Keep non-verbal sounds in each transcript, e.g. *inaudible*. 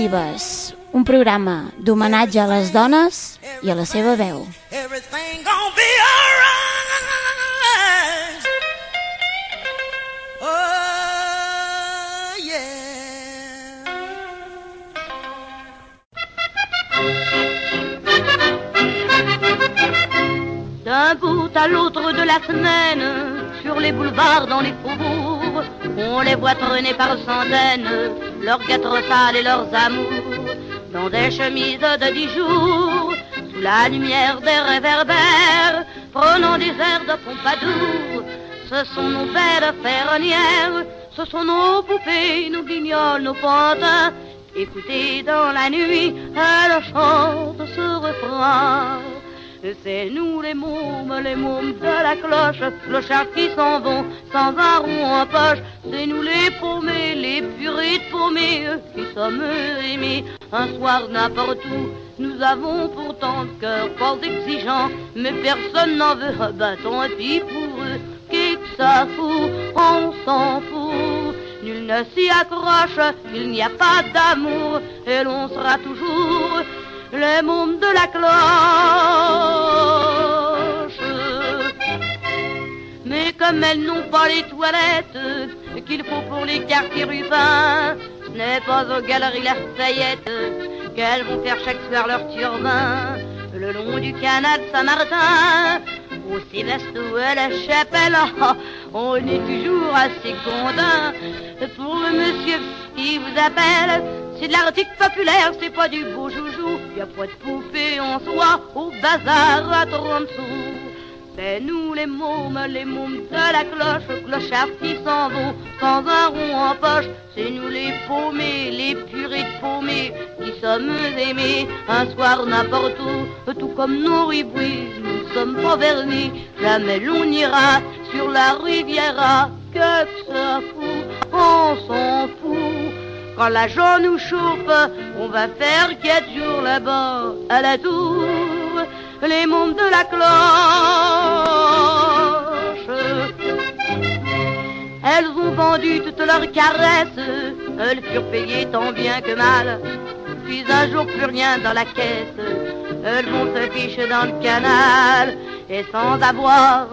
Dives, un programa d'homenatge a les dones i a la seva veu. Everything gonna be alright. Oh, yeah. D'un bout à l'autre de la semaine, sur les boulevards, dans les faubourgs, on les voit traîner par centaines, leurs quatre sales et leurs amours, dans des chemises de dix jours, sous la lumière des réverbères, prenant des airs de Pompadour. Ce sont nos belles ferronnières, ce sont nos poupées, nos guignols, nos pantins. Écoutez dans la nuit, elles chantent ce refrain. C'est nous les mômes, les mômes de la cloche, clochards qui s'en vont sans un rond en poche. C'est nous les paumés, les purées de paumés, qui sommes aimés un soir n'importe où. Nous avons pourtant le cœur fort exigeant, mais personne n'en veut un bâton et puis pour eux. Qui que ça fout, on s'en fout. Nul ne s'y accroche, il n'y a pas d'amour, et l'on sera toujours les mômes de la cloche. Mais comme elles n'ont pas les toilettes qu'il faut pour les quartiers rubins, ce n'est pas aux galeries Lafayette qu'elles vont faire chaque soir leur turbin le long du canal Saint-Martin. Au Céleste ou à la chapelle, *laughs* on est toujours assez condamn. Pour le monsieur qui vous appelle, c'est de l'article populaire, c'est pas du beau joujou. Y a pas de poupée en soie au bazar à 30 sous. C'est nous les mômes, les mômes de la cloche, clochards qui s'en vont sans un rond en poche. C'est nous les paumés, les purées de paumés, qui sommes aimés un soir n'importe où, tout comme nos ribouis. Nous sommes pas vernis, jamais l'on ira sur la riviera. Que ça fout, on s'en Quand l'argent nous chauffe, on va faire quatre jours là-bas à la tour les mômes de la cloche. Elles ont vendu toutes leurs caresses, elles furent payées tant bien que mal. Puis un jour plus rien dans la caisse, elles vont se ficher dans le canal, et sans avoir,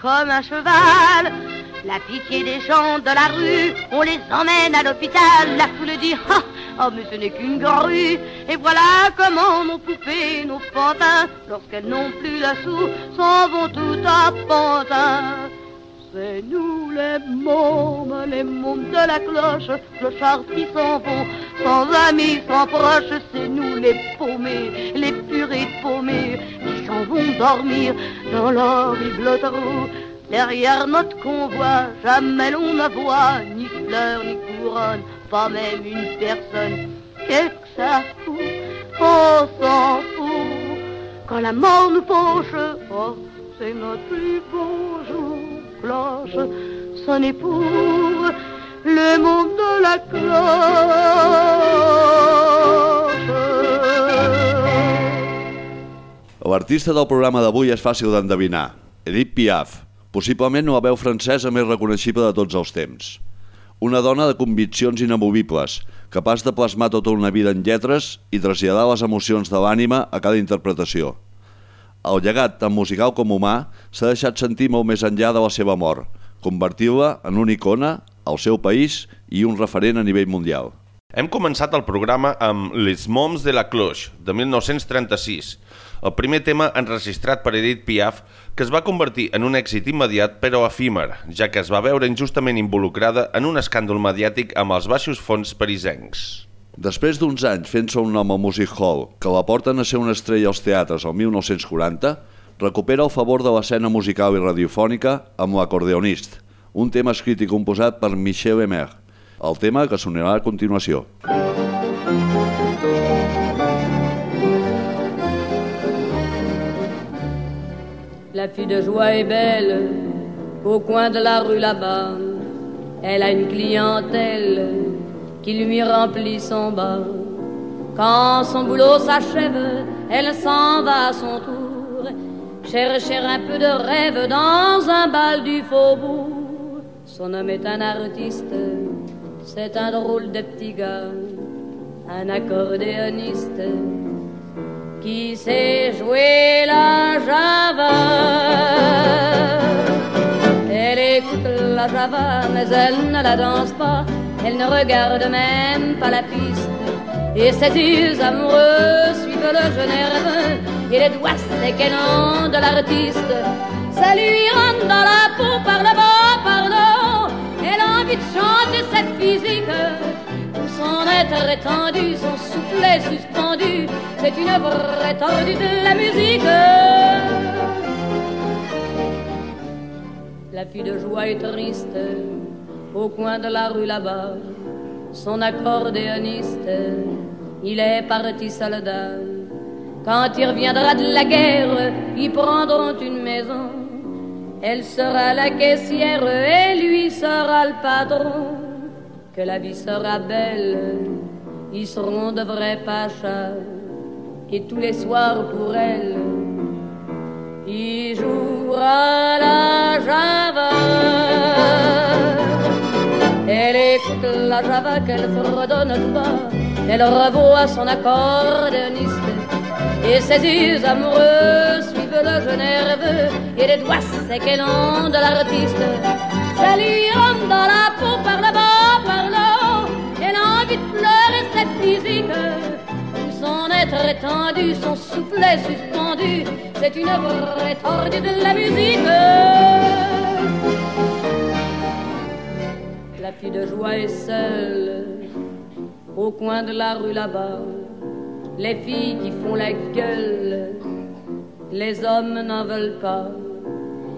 comme un cheval, la pitié des gens de la rue, on les emmène à l'hôpital, la foule dit ah, oh mais ce n'est qu'une grue. Et voilà comment nos poupées, nos pantins, lorsqu'elles n'ont plus la sou, s'en vont tout à pantin. C'est nous les mômes, les mômes de la cloche, clochards qui s'en vont, sans amis, sans proches, c'est nous les paumés, les purées paumés, qui s'en vont dormir dans l'horrible trou. Derrière notre convoi, jamais l'on ne voit ni fleurs ni couronne, pas même une personne. Qu'est-ce que ça fout On s'en fout. Quand la mort nous fauche, oh, c'est notre plus beau jour. Cloche, sonnez pour le monde de la cloche. L'artista del programa d'avui és fàcil d'endevinar, Edith Piaf, possiblement la veu francesa més reconeixible de tots els temps. Una dona de conviccions inamovibles, capaç de plasmar tota una vida en lletres i traslladar les emocions de l'ànima a cada interpretació. El llegat, tant musical com humà, s'ha deixat sentir molt més enllà de la seva mort, convertir-la en una icona, al seu país i un referent a nivell mundial. Hem començat el programa amb Les Moms de la Cloche, de 1936, el primer tema enregistrat per Edith Piaf, que es va convertir en un èxit immediat però efímer, ja que es va veure injustament involucrada en un escàndol mediàtic amb els baixos fons parisencs. Després d'uns anys fent-se un nom al Music Hall, que la porten a ser una estrella als teatres el 1940, recupera el favor de l'escena musical i radiofònica amb l'acordeonist, un tema escrit i composat per Michel Emer, el tema que sonarà a continuació. La fille de joie est belle, au coin de la rue là-bas. Elle a une clientèle qui lui remplit son bas. Quand son boulot s'achève, elle s'en va à son tour, chercher un peu de rêve dans un bal du faubourg. Son homme est un artiste, c'est un drôle de petit gars, un accordéoniste qui sait jouer mais elle ne la danse pas, elle ne regarde même pas la piste. Et ses yeux amoureux suivent le jeu nerveux et les doigts séquennants de l'artiste. Ça lui rentre dans la peau par le bas, par le haut. Elle a envie de chanter cette physique. Tout son être étendu, son soufflet suspendu. C'est une vraie tordue de la musique. La fille de joie est triste au coin de la rue là-bas. Son accordéoniste, il est parti soldat. Quand il reviendra de la guerre, ils prendront une maison. Elle sera la caissière et lui sera le patron. Que la vie sera belle, ils seront de vrais pachas. Et tous les soirs pour elle, il jouera la java. La java qu'elle fredonne tout bas. Elle revoit son accordéoniste et ses yeux amoureux suivent le jeu nerveux et les doigts séquennants de l'artiste. Ça lui dans la peau par le bas, par le haut. Elle a envie de pleurer cette physique. Son être étendu, son soufflet suspendu. C'est une vraie tordue de la musique. La fille de joie est seule au coin de la rue là-bas. Les filles qui font la gueule, les hommes n'en veulent pas.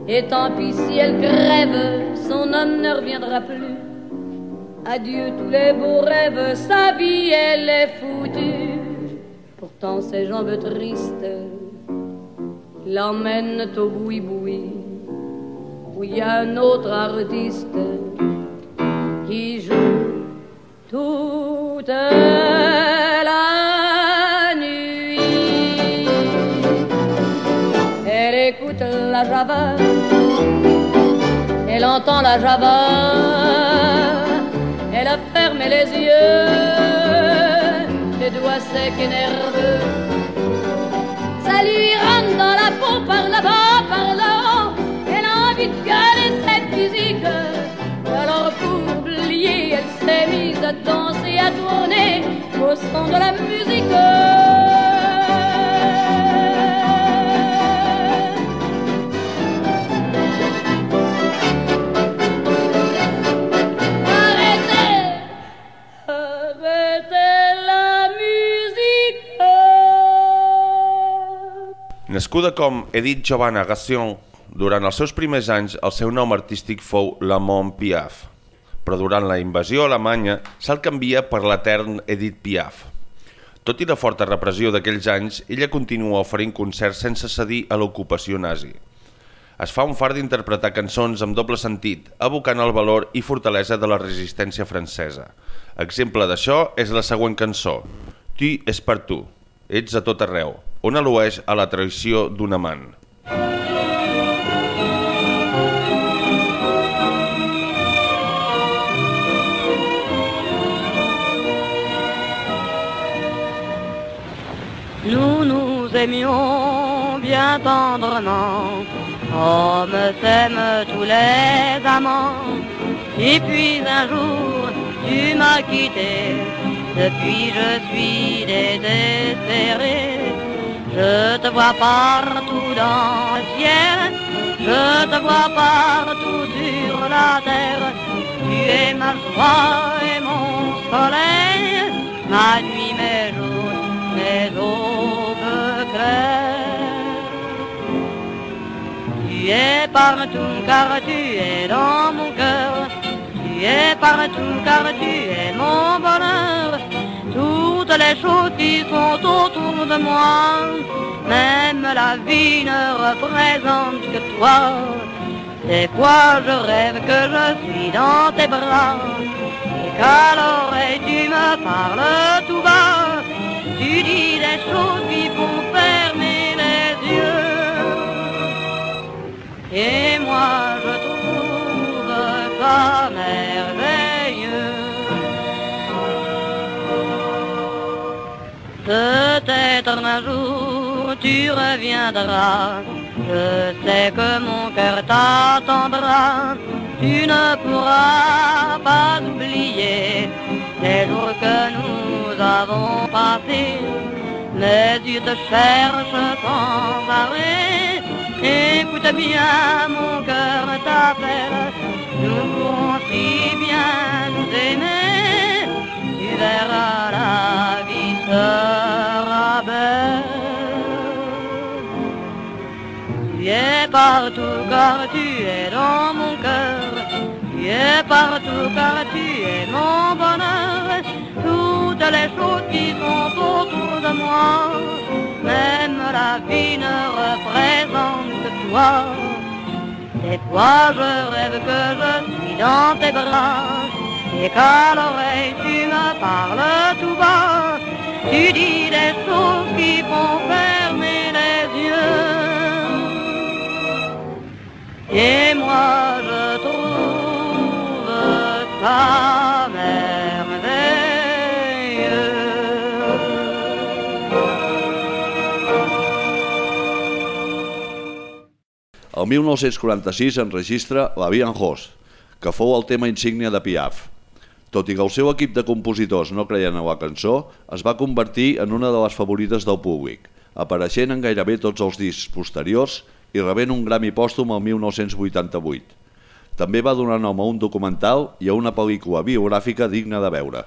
Et tant pis si elle crève, son homme ne reviendra plus. Adieu tous les beaux rêves, sa vie elle est foutue. Pourtant ses jambes tristes l'emmènent au boui-boui, où il y a un autre artiste qui joue toute la nuit. Elle écoute la java, elle entend la java, elle a fermé les yeux, les doigts secs et nerveux. Ça lui rentre dans la peau par là-bas, au son de la musique. Nascuda com Edith Giovanna Gassion, durant els seus primers anys el seu nom artístic fou Lamont Piaf, però durant la invasió alemanya se'l canvia per l'etern Edith Piaf. Tot i la forta repressió d'aquells anys, ella continua oferint concerts sense cedir a l'ocupació nazi. Es fa un fart d'interpretar cançons amb doble sentit, evocant el valor i fortalesa de la resistència francesa. Exemple d'això és la següent cançó, Tu és per tu, ets a tot arreu, on al·lueix a la traïció d'un amant. Nous nous aimions bien tendrement, comme s'aiment tous les amants. Et puis un jour, tu m'as quitté, depuis je suis désespéré. Je te vois partout dans le ciel, je te vois partout sur la terre. Tu es ma joie et mon soleil, ma nuit, mes jours, mes aubes Tu es partout car tu es dans mon cœur. Tu es partout car tu es mon bonheur. Toutes les choses qui sont autour de moi, même la vie ne représente que toi. Des fois je rêve que je suis dans tes bras et qu'à l'oreille tu me parles tout bas. Tu dis Et moi je trouve ça merveilleux. Peut-être un jour tu reviendras. Je sais que mon cœur t'attendra. Tu ne pourras pas oublier les jours que nous avons passés. Mes yeux te cherchent sans arrêt. Écoute bien, mon cœur t'appelle. Nous pourrons si bien nous aimer. Tu verras la vie sera belle. Tu es partout car tu es dans mon cœur. Tu es partout car tu es mon bonheur. Toutes les choses qui sont autour de moi, même la vie ne représente toi. Des fois je rêve que je suis dans tes bras et qu'à l'oreille tu me parles tout bas. Tu dis des choses qui font fermer les yeux. Et moi je trouve ça El 1946 enregistra La Vie en Jos, que fou el tema insígnia de Piaf. Tot i que el seu equip de compositors no creien en la cançó, es va convertir en una de les favorites del públic, apareixent en gairebé tots els discs posteriors i rebent un Grammy pòstum el 1988. També va donar nom a un documental i a una pel·lícula biogràfica digna de veure.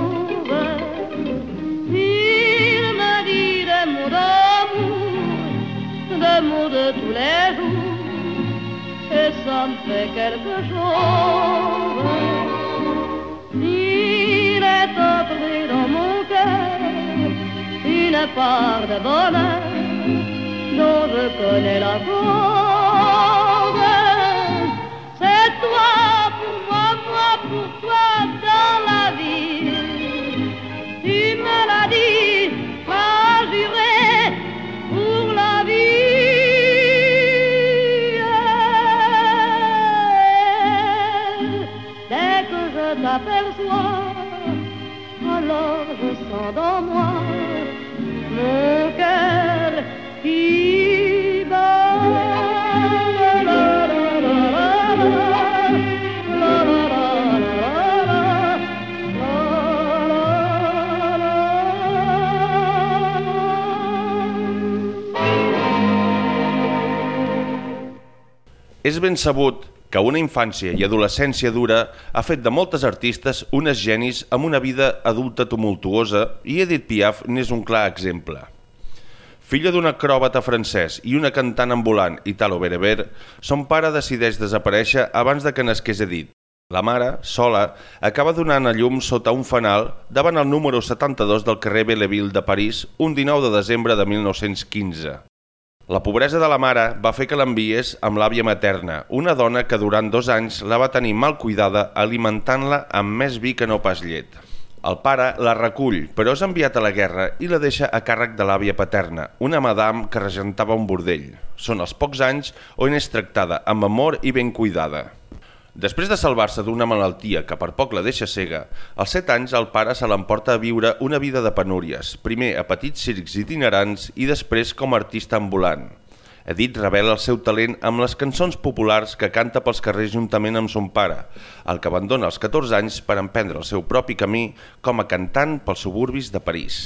De tous les jours, et ça me fait quelque chose. Il est entré dans mon cœur une part de bonheur dont je connais la cause. C'est toi pour moi, moi pour toi dans la vie. Tu me l'as dit, alors je sens dans moi mon cœur qui És ben sabut que una infància i adolescència dura ha fet de moltes artistes unes genis amb una vida adulta tumultuosa i Edith Piaf n'és un clar exemple. Filla d'un acròbata francès i una cantant ambulant, Italo Bereber, son pare decideix desaparèixer abans de que nasqués Edith. La mare, sola, acaba donant a llum sota un fanal davant el número 72 del carrer Belleville de París un 19 de desembre de 1915. La pobresa de la mare va fer que l'enviés amb l'àvia materna, una dona que durant dos anys la va tenir mal cuidada alimentant-la amb més vi que no pas llet. El pare la recull, però és enviat a la guerra i la deixa a càrrec de l'àvia paterna, una madame que regentava un bordell. Són els pocs anys on és tractada amb amor i ben cuidada. Després de salvar-se d'una malaltia que per poc la deixa cega, als 7 anys el pare se l'emporta a viure una vida de penúries, primer a petits circs itinerants i després com a artista ambulant. Edith revela el seu talent amb les cançons populars que canta pels carrers juntament amb son pare, el que abandona als 14 anys per emprendre el seu propi camí com a cantant pels suburbis de París.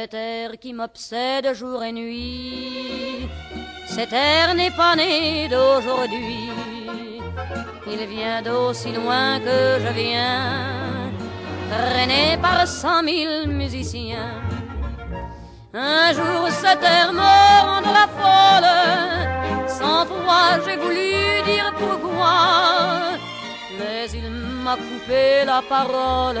Cet air qui m'obsède jour et nuit, cet air n'est pas né d'aujourd'hui. Il vient d'aussi loin que je viens, traîné par cent mille musiciens. Un jour cet air me rendra folle, cent fois j'ai voulu dire pourquoi, mais il m'a coupé la parole.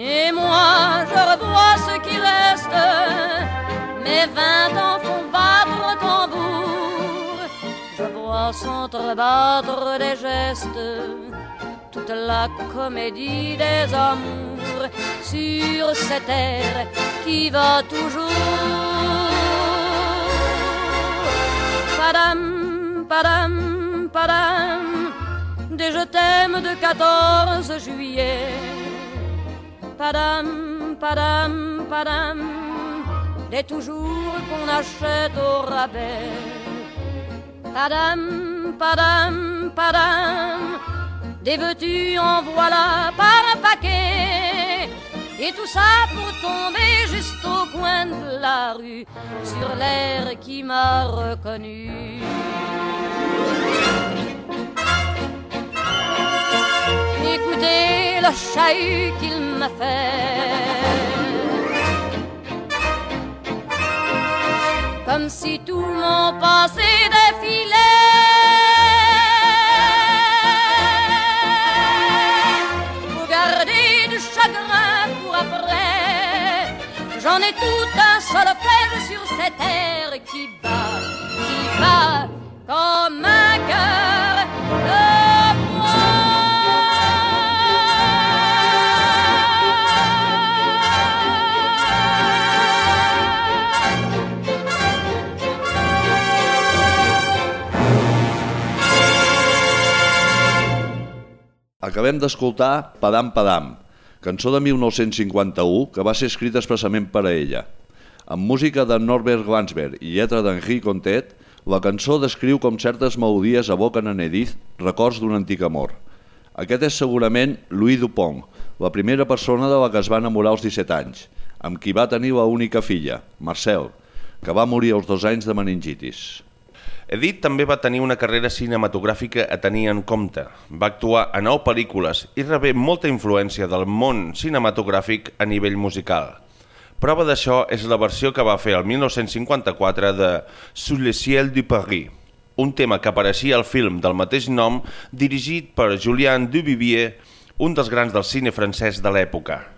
Et moi, je revois ce qui reste. Mes vingt ans font battre tambour. Je vois s'entrebattre des gestes. Toute la comédie des amours sur cette air qui va toujours. Padam, padam, padam. Des je t'aime de 14 juillet padam, padam, padam, des toujours qu'on achète au rabais. Padam, padam, padam, des veux-tu en voilà par un paquet. Et tout ça pour tomber juste au coin de la rue, sur l'air qui m'a reconnu. Écoutez le chahut qu'il m'a fait. Comme si tout mon passé défilait. Pour garder du chagrin pour après. J'en ai tout un solfège sur cette terre qui bat, qui bat comme un cœur Acabem d'escoltar Padam Padam, cançó de 1951 que va ser escrita expressament per a ella. Amb música de Norbert Glansberg i lletra d'Henri Contet, la cançó descriu com certes melodies evoquen en Edith records d'un antic amor. Aquest és segurament Louis Dupont, la primera persona de la que es va enamorar als 17 anys, amb qui va tenir la única filla, Marcel, que va morir als dos anys de meningitis. Edith també va tenir una carrera cinematogràfica a tenir en compte. Va actuar a nou pel·lícules i rebé molta influència del món cinematogràfic a nivell musical. Prova d'això és la versió que va fer el 1954 de Sous le ciel du Paris, un tema que apareixia al film del mateix nom dirigit per Julien Duvivier un dels grans del cine francès de l'època.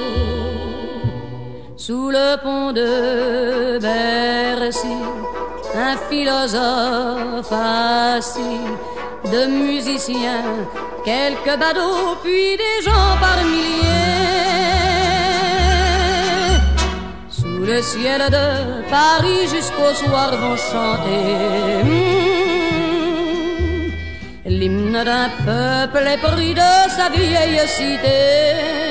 Sous le pont de Bercy, un philosophe assis, de musiciens, quelques badauds, puis des gens par milliers. Sous le ciel de Paris jusqu'au soir vont chanter hmm, l'hymne d'un peuple épris de sa vieille cité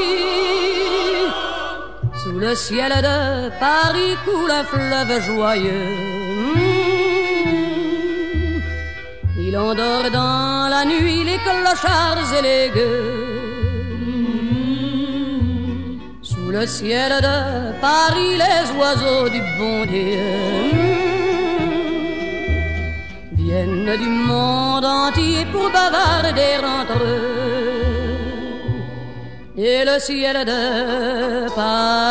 Le ciel de Paris coule un fleuve joyeux. Il endort dans la nuit les clochards et les gueux. Sous le ciel de Paris, les oiseaux du bon Dieu viennent du monde entier pour bavarder entre eux. Et le ciel de Paris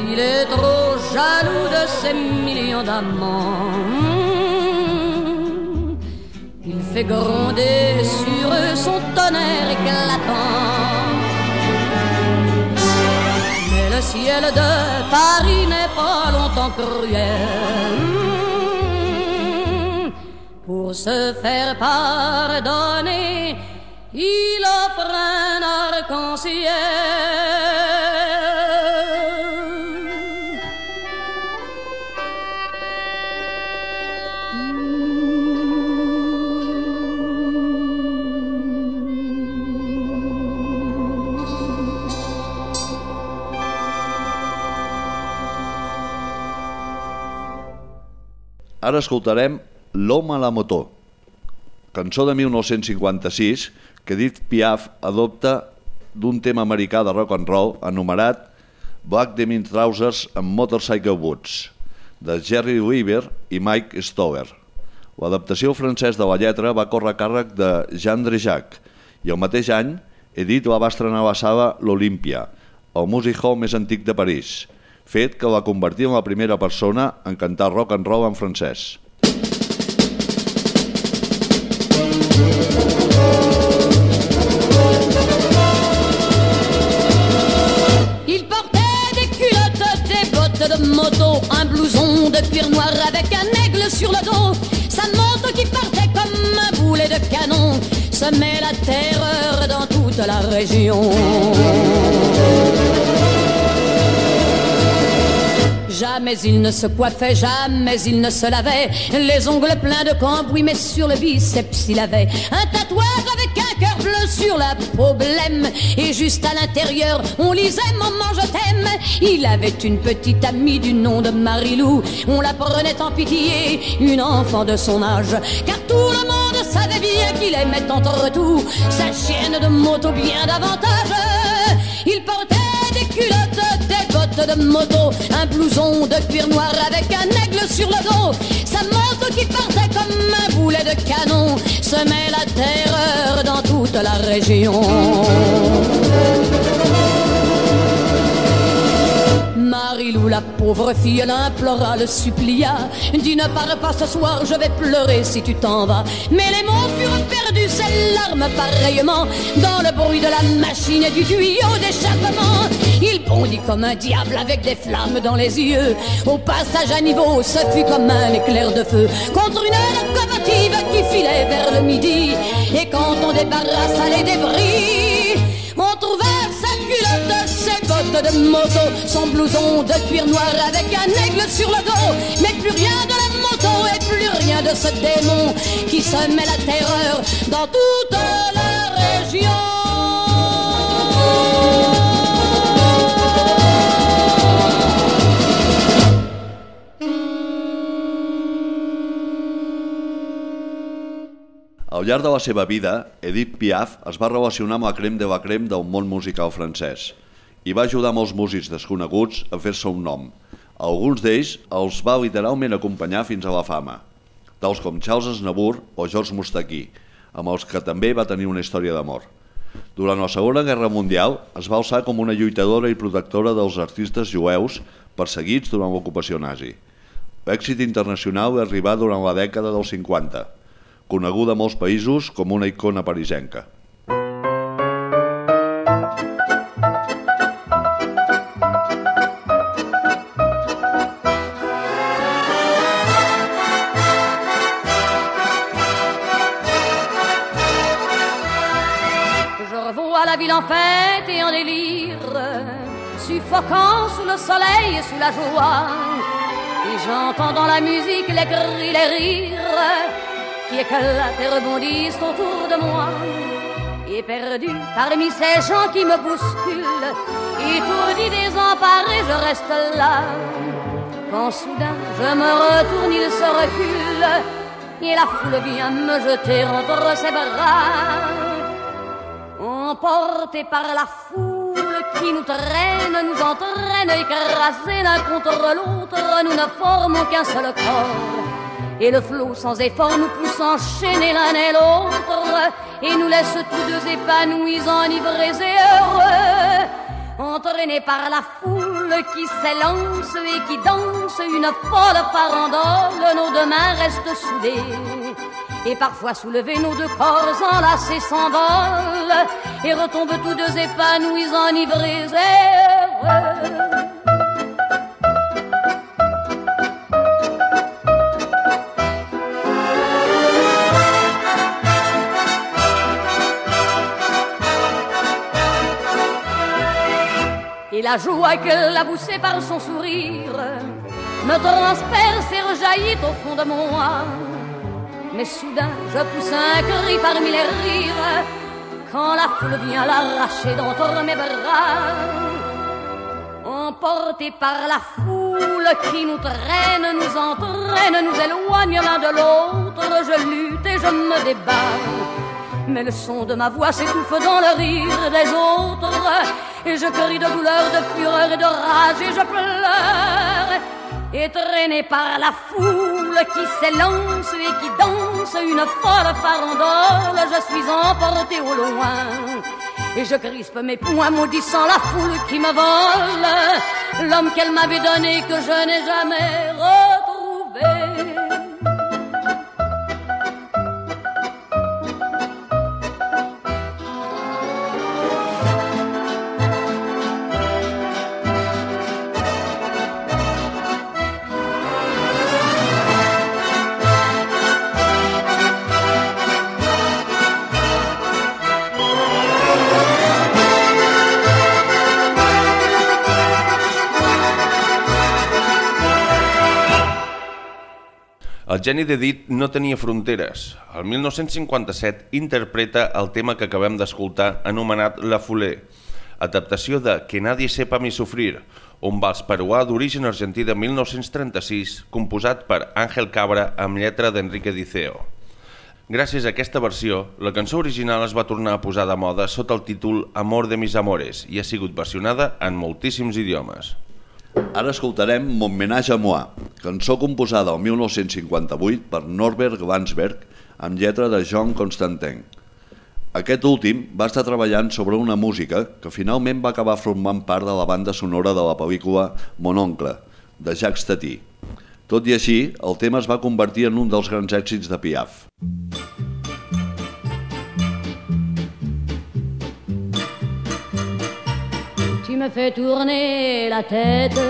Il est trop jaloux de ses millions d'amants, il fait gronder sur eux son tonnerre éclatant. Mais le ciel de Paris n'est pas longtemps cruel. Pour se faire pardonner, il offre un arc-en-ciel. Ara escoltarem L'home a la motor, cançó de 1956 que Edith Piaf adopta d'un tema americà de rock and roll anomenat Black Denim Trousers and Motorcycle Boots, de Jerry Weaver i Mike Stover. L'adaptació francès de la lletra va córrer càrrec de Jean Drejac i el mateix any Edith la va estrenar a la sala l'Olympia, el music hall més antic de París, fet que la convertia en la primera persona en cantar rock and roll en francès. Il portait des culottes, des bottes de moto, un blouson de cuir noir avec un aigle sur le dos. Sa moto qui partait comme un boulet de canon semait la terreur dans toute la région. Jamais il ne se coiffait, jamais il ne se lavait. Les ongles pleins de cambouis, mais sur le biceps il avait un tatouage avec un cœur bleu sur la peau blême. Et juste à l'intérieur, on lisait Maman, je t'aime. Il avait une petite amie du nom de Marilou. On la prenait en pitié, une enfant de son âge. Car tout le monde savait bien qu'il aimait entre tout sa chienne de moto bien davantage. Il portait des culottes, de moto, un blouson de cuir noir avec un aigle sur le dos. Sa moto qui partait comme un boulet de canon semait la terreur dans toute la région. La pauvre fille, l'implora, le supplia. Dis ne pars pas ce soir, je vais pleurer si tu t'en vas. Mais les mots furent perdus, ses larmes pareillement, dans le bruit de la machine et du tuyau d'échappement. Il bondit comme un diable avec des flammes dans les yeux. Au passage à niveau, ce fut comme un éclair de feu contre une locomotive qui filait vers le midi. Et quand on débarrassa les débris, bottes de moto, son blouson de cuir noir avec un aigle sur le dos. Mais plus rien de la moto et plus rien de ce démon qui semait la terreur dans toute la région. Al llarg de la seva vida, Edith Piaf es va relacionar amb la crem de la crem del món musical francès i va ajudar molts músics desconeguts a fer-se un nom. Alguns d'ells els va literalment acompanyar fins a la fama, tals com Charles Aznavour o Georges Moustaki, amb els que també va tenir una història d'amor. Durant la Segona Guerra Mundial es va alçar com una lluitadora i protectora dels artistes jueus perseguits durant l'ocupació nazi. L'èxit internacional va arribar durant la dècada dels 50, coneguda a molts països com una icona parisenca. Sous le soleil et sous la joie. Et j'entends dans la musique les cris, les rires qui éclatent et rebondissent autour de moi. Et perdu parmi ces gens qui me bousculent, étourdi, désemparé, je reste là. Quand soudain je me retourne, il se recule, et la foule vient me jeter entre ses bras. Emportés par la foule qui nous traîne, nous entraîne, écrasés l'un contre l'autre, nous ne formons qu'un seul corps. Et le flot sans effort nous pousse enchaîner l'un et l'autre, et nous laisse tous deux épanouis, enivrés et heureux. Entraînés par la foule qui s'élance et qui danse une folle farandole, nos deux mains restent soudées. Et parfois soulevés, nos deux corps enlacés s'envolent et retombent tous deux épanouis, enivrés et heureux. Et la joie qu'elle a poussée par son sourire me transperce et rejaillit au fond de moi. Mais soudain, je pousse un cri parmi les rires quand la foule vient l'arracher d'entre mes bras. Emportés par la foule qui nous traîne, nous entraîne, nous éloigne l'un de l'autre, je lutte et je me débat. Mais le son de ma voix s'étouffe dans le rire des autres. Et je crie de douleur, de fureur et de rage et je pleure. Et par la foule qui s'élance et qui danse une folle farandole, je suis emporté au loin. Et je crispe mes poings maudissant la foule qui me vole. L'homme qu'elle m'avait donné que je n'ai jamais Geni d'Edith no tenia fronteres. El 1957 interpreta el tema que acabem d'escoltar anomenat La Foulée, adaptació de Que nadie sepa mi sufrir, un vals peruà d'origen argentí de 1936, composat per Ángel Cabra amb lletra d'Enrique Diceo. Gràcies a aquesta versió, la cançó original es va tornar a posar de moda sota el títol Amor de mis amores i ha sigut versionada en moltíssims idiomes. Ara escoltarem Mon menage à moi, cançó composada el 1958 per Norbert Glansberg amb lletra de Jean Constantin. Aquest últim va estar treballant sobre una música que finalment va acabar formant part de la banda sonora de la pel·lícula Mon oncle, de Jacques Tati. Tot i així, el tema es va convertir en un dels grans èxits de Piaf. Tu me fais tourner la tête,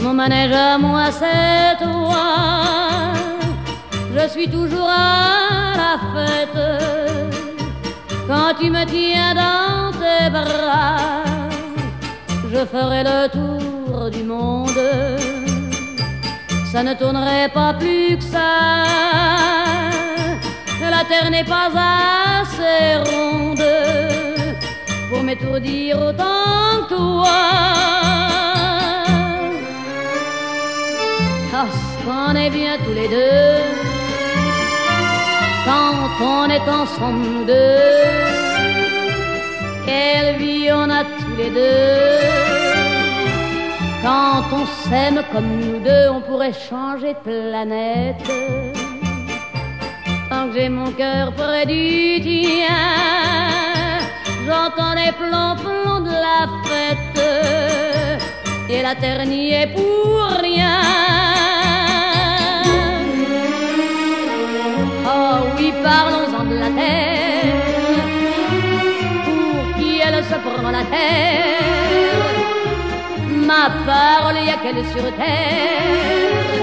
mon manège à moi c'est toi. Je suis toujours à la fête quand tu me tiens dans tes bras. Je ferai le tour du monde, ça ne tournerait pas plus que ça. La terre n'est pas assez ronde pour m'étourdir autant que toi. Parce qu'on est bien tous les deux quand on est ensemble nous deux. Quelle vie on a tous les deux. Quand on s'aime comme nous deux, on pourrait changer de planète. Tant que j'ai mon cœur près du tien, j'entends les plombs de la fête. Et la terre n'y est pour rien. Oh oui, parlons-en de la terre. Pour qui elle se prend la terre. Ma parole, y a qu'elle sur terre.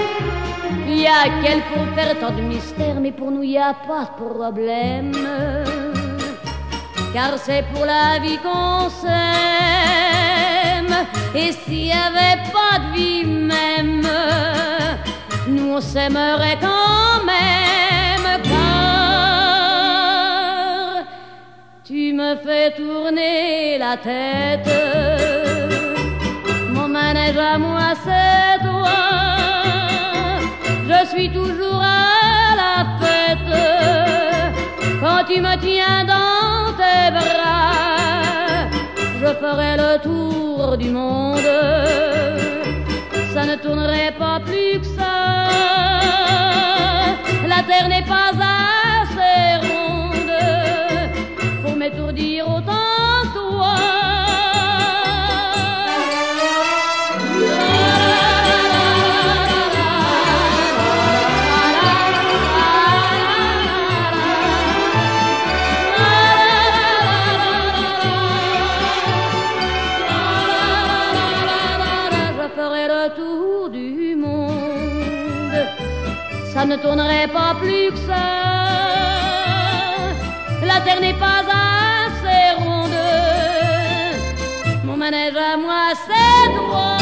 Y a qu'elle pour faire tant de mystères, mais pour nous y a pas de problème. Car c'est pour la vie qu'on s'aime. Et s'il y avait pas de vie même, nous on s'aimerait quand même. Car tu me fais tourner la tête. Mon manège à moi, c'est toi. Je suis toujours à la fête quand tu me tiens dans. Je ferai le tour du monde, ça ne tournerait pas plus que ça. La terre n'est pas assez ne tournerait pas plus que ça. La terre n'est pas assez ronde. Mon manège à moi, c'est toi.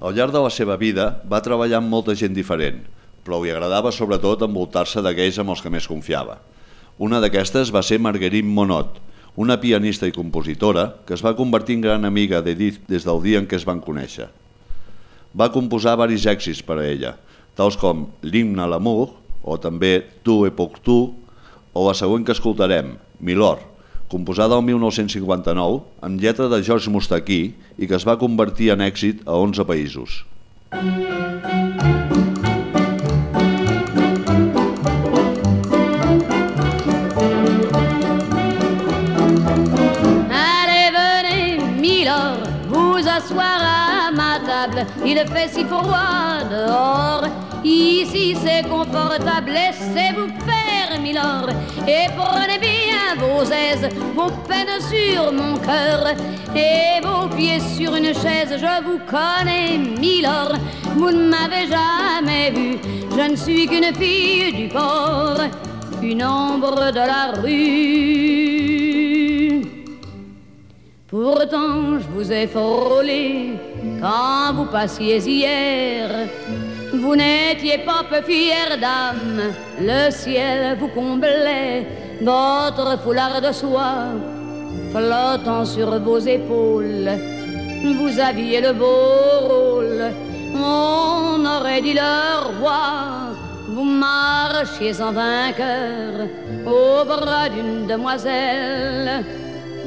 Al llarg de la seva vida va treballar amb molta gent diferent, però li agradava sobretot envoltar-se d'aquells amb els que més confiava. Una d'aquestes va ser Marguerite Monod, una pianista i compositora que es va convertir en gran amiga d'Edith des del dia en què es van conèixer. Va composar varis èxits per a ella, tals com l'himne a l'amour, o també Tu et pour tu, o la següent que escoltarem, Milord, composada el 1959 amb lletra de George Mustaquí i que es va convertir en èxit a 11 països. Allez, Il fait si froid dehors. Ici c'est confortable, laissez-vous faire, Milord. Et prenez bien vos aises, vos peines sur mon cœur. Et vos pieds sur une chaise, je vous connais, Milord. Vous ne m'avez jamais vu, je ne suis qu'une fille du port, une ombre de la rue. Pourtant, je vous ai frôlé quand vous passiez hier. Vous n'étiez pas peu fière d'âme, le ciel vous comblait, votre foulard de soie flottant sur vos épaules. Vous aviez le beau rôle, on aurait dit le roi. Vous marchiez en vainqueur au bras d'une demoiselle.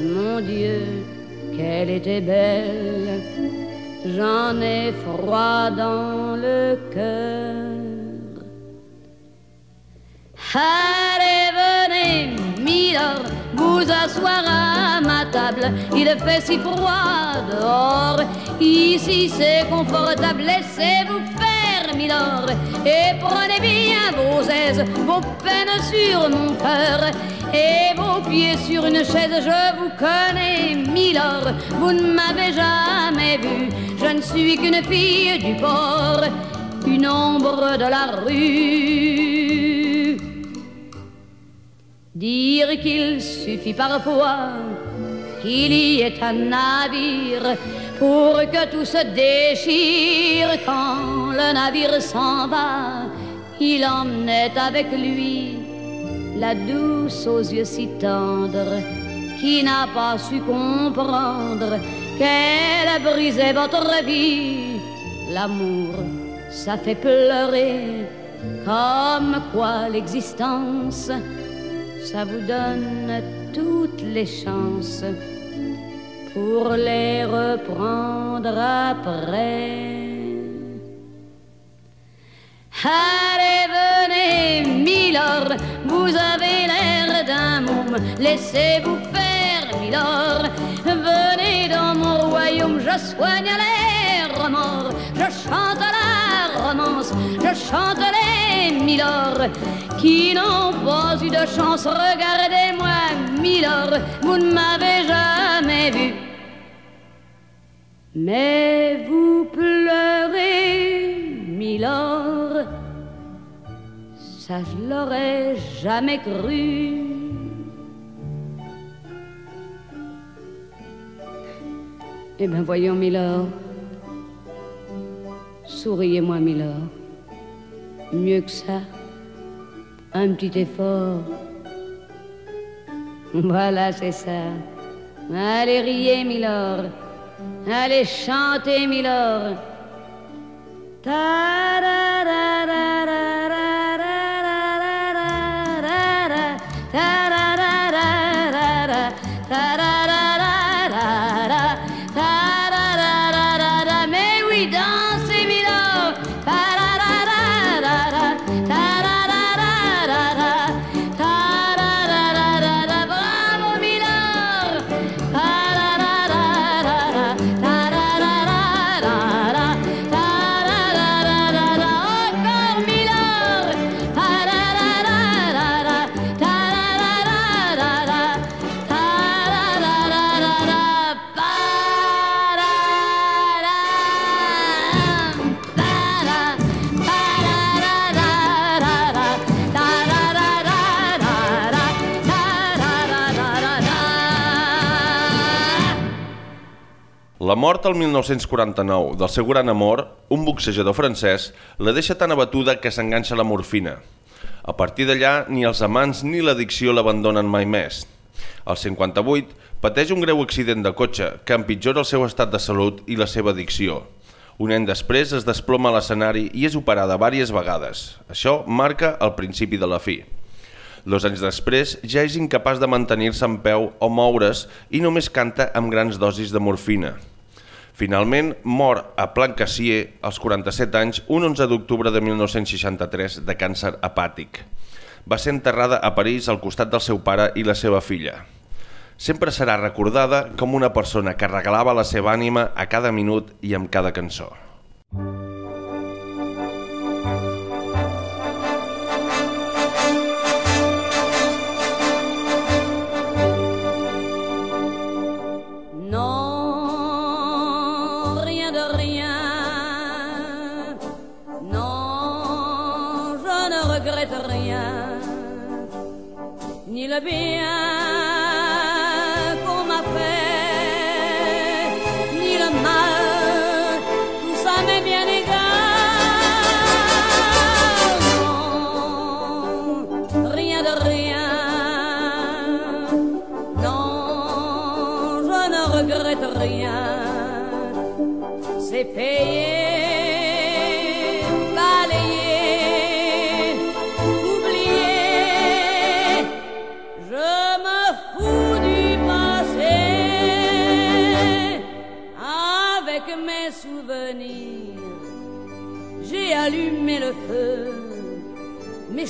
Mon Dieu, qu'elle était belle. J'en ai froid dans le cœur. Allez, venez, Milord, vous asseoir à ma table. Il fait si froid dehors. Ici c'est confortable. Laissez-vous faire, Et prenez bien vos aises, vos peines sur mon cœur. Et vos pieds sur une chaise, je vous connais, Milord. Vous ne m'avez jamais vu, je ne suis qu'une fille du port, une ombre de la rue. Dire qu'il suffit parfois qu'il y ait un navire pour que tout se déchire quand le navire s'en va. Il emmenait avec lui la douce aux yeux si tendres qui n'a pas su comprendre qu'elle a brisé votre vie. L'amour, ça fait pleurer comme quoi l'existence ça vous donne toutes les chances pour les reprendre après. Allez, venez, Milord, vous avez l'air d'un môme, laissez-vous faire, Milord. Venez dans mon royaume, je soigne les remords, je chante la romance, je chante les Milord qui n'ont pas eu de chance. Regardez-moi, Milord, vous ne m'avez jamais vu. Mais vous pleurez, Milord, ça je l'aurais jamais cru. Eh bien voyons, Milord, souriez-moi, Milord, mieux que ça un petit effort. Voilà, c'est ça. Allez riez, Milord. Allez chanter, Milord. La mort el 1949 del seu gran amor, un boxejador francès, la deixa tan abatuda que s'enganxa la morfina. A partir d'allà, ni els amants ni l'addicció l'abandonen mai més. Al 58, pateix un greu accident de cotxe que empitjora el seu estat de salut i la seva addicció. Un any després es desploma a l'escenari i és operada diverses vegades. Això marca el principi de la fi. Dos anys després ja és incapaç de mantenir-se en peu o moure's i només canta amb grans dosis de morfina. Finalment, mor a Plancassier als 47 anys un 11 d'octubre de 1963 de càncer hepàtic. Va ser enterrada a París al costat del seu pare i la seva filla. Sempre serà recordada com una persona que regalava la seva ànima a cada minut i amb cada cançó. Non, regrette rien. Ni le bien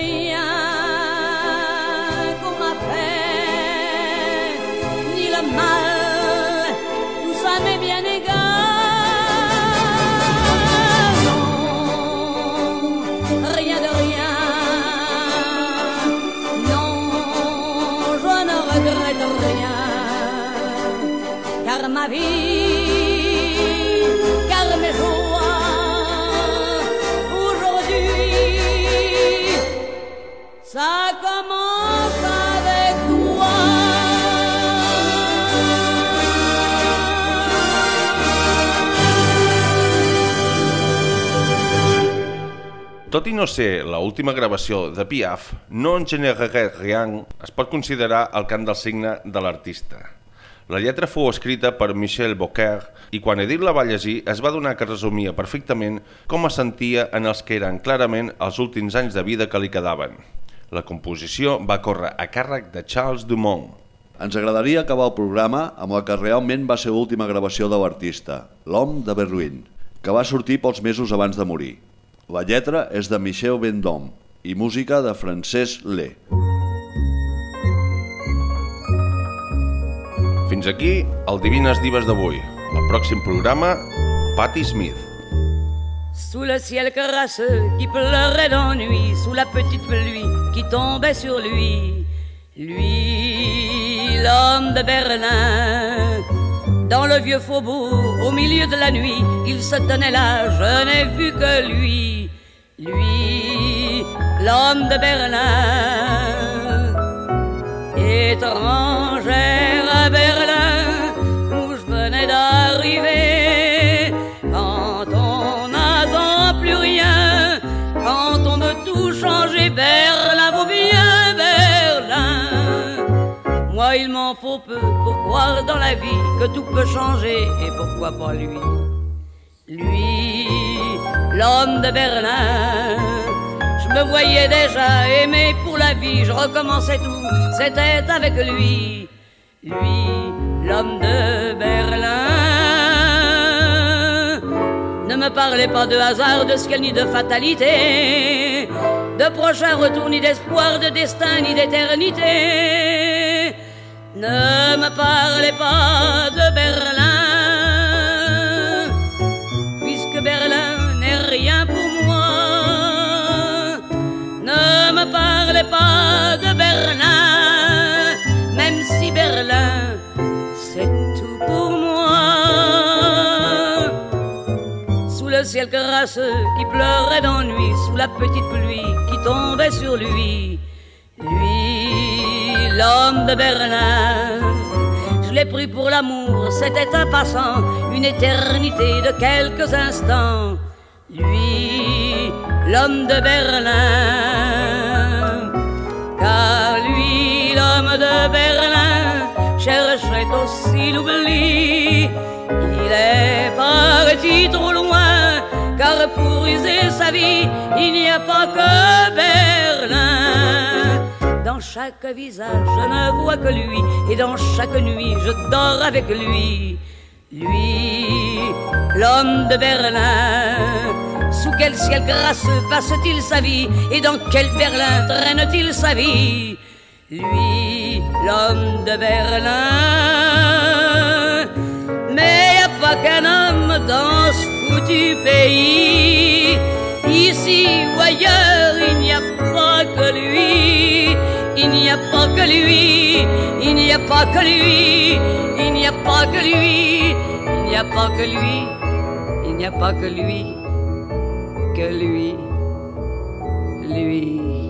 Bien qu'on m'a fait, ni le mal, tout ça m'est bien égal. Rien de rien. Non, je ne regrette rien. Car ma vie, Tot i no ser la última gravació de Piaf, No en genererait rien es pot considerar el cant del signe de l'artista. La lletra fou escrita per Michel Bocquer i quan Edith la va llegir es va donar que resumia perfectament com es sentia en els que eren clarament els últims anys de vida que li quedaven. La composició va córrer a càrrec de Charles Dumont. Ens agradaria acabar el programa amb la que realment va ser l'última gravació de l'artista, L'Homme de Berlín, que va sortir pocs mesos abans de morir. La lletra és de Michel Vendôme i música de Francesc Lé. Fins aquí el Divines Dives d'avui. El pròxim programa, Patti Smith. Sous le ciel crasseux qui pleurait d'ennui, sous la petite pluie qui tombait sur lui, lui, l'homme de Berlin. Dans le vieux faubourg, au milieu de la nuit, il se tenait là, je n'ai vu que lui, lui, l'homme de Berlin. Étrangère à Berlin, où je venais d'arriver, quand on n'attend plus rien, quand on veut tout changer, Berlin vaut bien Berlin. Moi, il m'en faut peu pour croire dans la vie que tout peut changer, et pourquoi pas lui? Lui, l'homme de Berlin. Je me voyais déjà aimé pour la vie, je recommençais tout, c'était avec lui. Lui, l'homme de Berlin. Ne me parlez pas de hasard, de ciel ni de fatalité, de prochain retour ni d'espoir, de destin ni d'éternité. Ne me parlez pas ciel crasseux qui pleurait d'ennui, sous la petite pluie qui tombait sur lui, lui, l'homme de Berlin. Je l'ai pris pour l'amour, c'était un passant, une éternité de quelques instants. Lui, l'homme de Berlin. Car lui, l'homme de Berlin, cherchait aussi l'oubli. Il est parti trop loin, car pour user sa vie, il n'y a pas que Berlin. Dans chaque visage, je ne vois que lui, et dans chaque nuit, je dors avec lui. Lui, l'homme de Berlin. Sous quel ciel grasseux passe-t-il sa vie, et dans quel Berlin traîne-t-il sa vie? Lui, l'homme de Berlin. Mais y a pas qu'un homme dans ce foutu pays. Ici ou ailleurs, il n'y a pas que lui. Il n'y a pas que lui. Il n'y a pas que lui. Il n'y a pas que lui. Il n'y a pas que lui. Il n'y a pas que lui. Que lui. Lui.